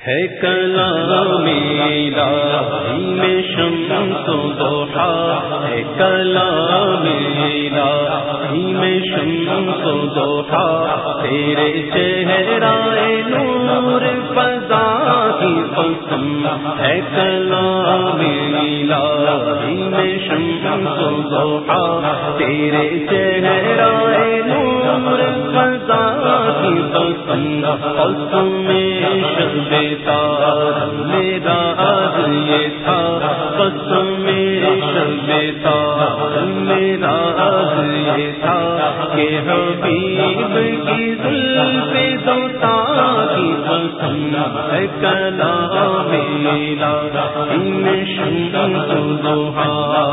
ہے کلا میرا میں شم تو دوہا ہے کلا میرا میں شم تو دوہا تیرے چہرہ نور فضا کی پسند ہے کلا میرا میں شم تو دوہا تیرے چہرہ نور فضا کی میرا آج یہ تھا، بس میں میرا آج یہ تھا کہ حبیب کی دل کی پسند کلا میرا، ان شم دوہا۔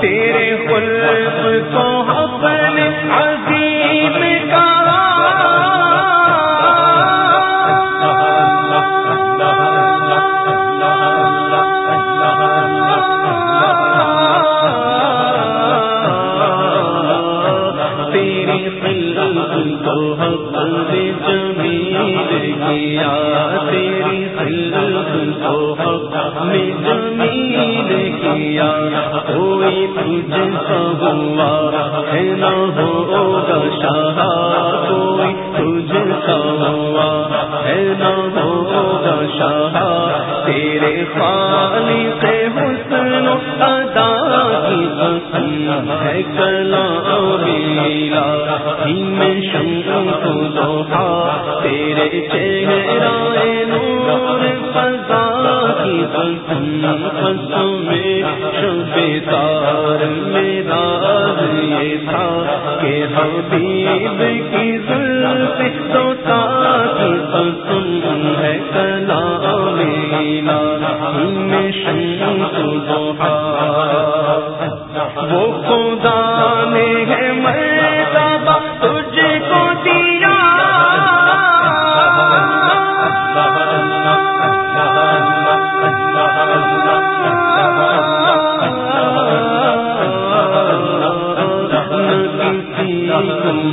تیرے خلق کو اپنے عظیم کا کوئی تجھ سا ہوا ہے نہ ہوگا شاہ کوئی تجھ سا ہوا ہے نہ ہوگا شاہ تیرے خالی سے حسن ادا ہے کلا میرا میں شم کو دوہا تیرے چہرہ نور فضا کی پسند پسند میں شب تار میرا یہ تھا کہ حبیب کی ظلم سوتا کی پسند ہے کلا میرا میں شم کو دوہا وہ خدا نے ہے مرتبہ تجھ کو دیا۔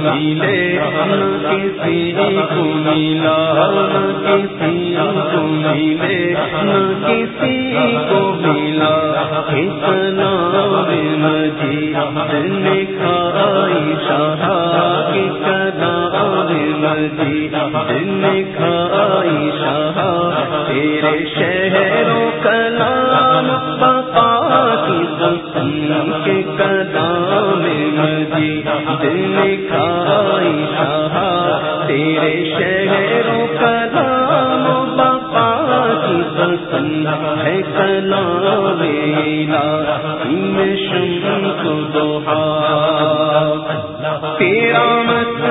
ملے کسی کو ملا کسی کو کسی کو ملا۔ کتنا مجھے نے کھائی شاہ کتنا مجھے نے کھائی شاہ تیرے شہروں کلام بپا کی پسند کے کدام مجھے دل کھائی شاہ تیرے شہروں کلام ہے کلام میرا میں شم کو دوہا۔ تیرا مت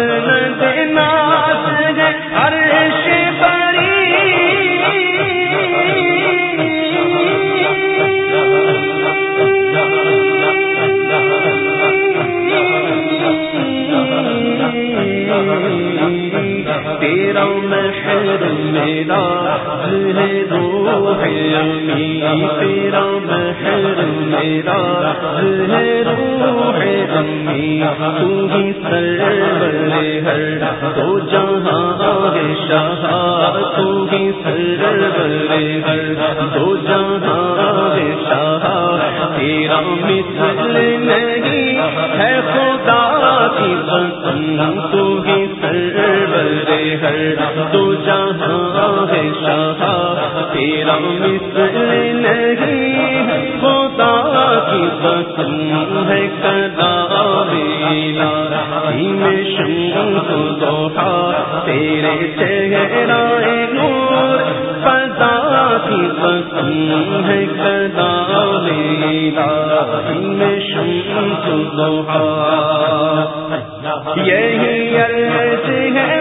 تیرا محر میرا ہے روح امی، تیرا محر میرا ہے روح امی، تو ہی سرور ہر، تو جہاں ہے شاہ تو ہی سرور ہر، تو جہاں ہے شاہ تیرا مثل نہیں ہے خدا کی پسند تو ہی ہر جہاں ہے شاہ، تیرا مثل نہیں، خدا کی پسند ہے کدا میلا میں شم کو دوہا، تیرے چہرہ نور کی پسند ہے کدا میلا میں شم کو دوہا۔ یہی ہے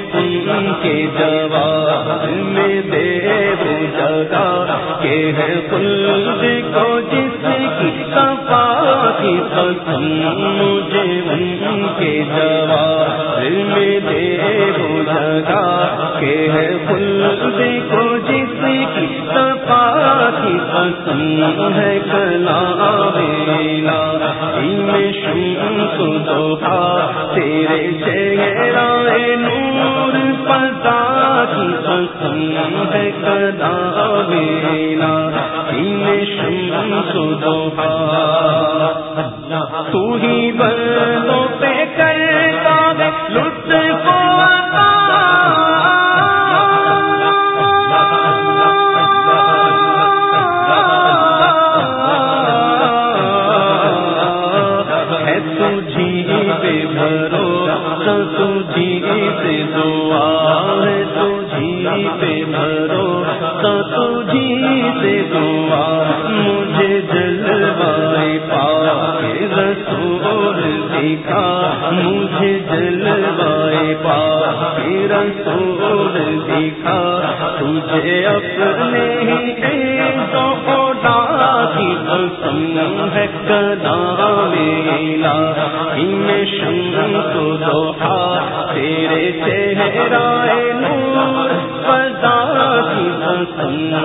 کے جواب میں دے جگہ کہ ہے خلد کو جس کی صفا کی قسم مجھے ان کے جواب میں دے جگہ کہ ہے خلد کو جس کی صفا کی قسم ہے کلا بیلا میں شم تو تیرے چہرہ نور سنگم ہے کدا بیلا میں شم تو تو ہی بندو تجھی پہ بھرو تجھی سے دعا، مجھے جلوائے پا کے رسول دکھا مجھے جلوائے پا کے رسول دکھا تجھے اپنے ہی تو کی قسم ہے کلام میلا۔ ان شم تو دوہا تیرے چہرائے نور، فضا کی قسم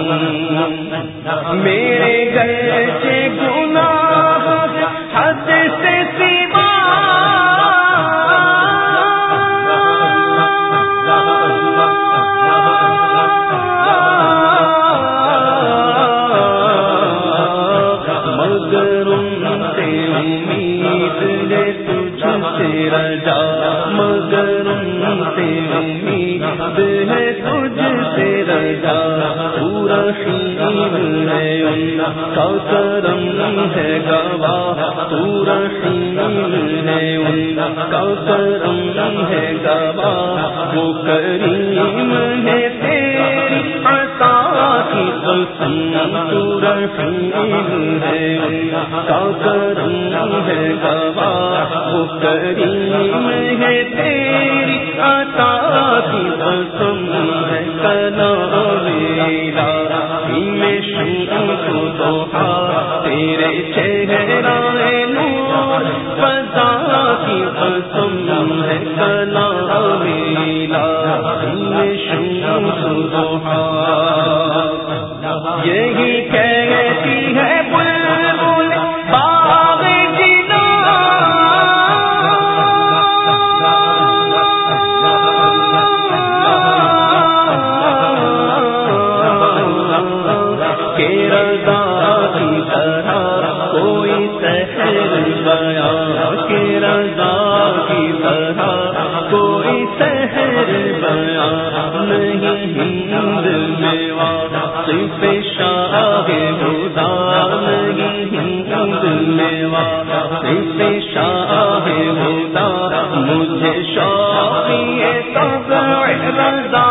میرے گھر سے گو امید ہے تجھ سے رجا، مگر سے امید ہے تجھ سے رجا۔ پورا خیم ہے ان کا کرم ہے گواہ۔ پورا خیم ہے ان کا کرم ہے گواہ۔ وہ کریم ہے تیری عطا کی قسم ہے کا کرم ہے گواہ وہ کریم ہے تیری عطا کی قسم ہے کنا میرا میں شم کو دوہا تیرے چہرہ نور پتا کی قسم ہے کنا میرا میں شم کو دوہا یہی کہتی صرف شاہ خدا نہیں ہند میوا صرف شاہ خدا مجھے شوقی تب رضا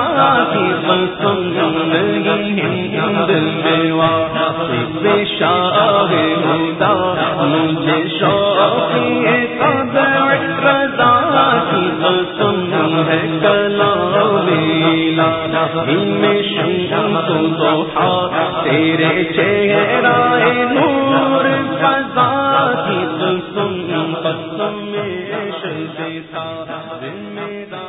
کی قسم نہیں ہند میوا صرف شاہ خدا مجھے شوقی تب رضا کی قسم ہے کلا میں شم تو دوہا تیرے چہرہ نور، فضا کی قسم قسم میں شم تھا ذمہ دار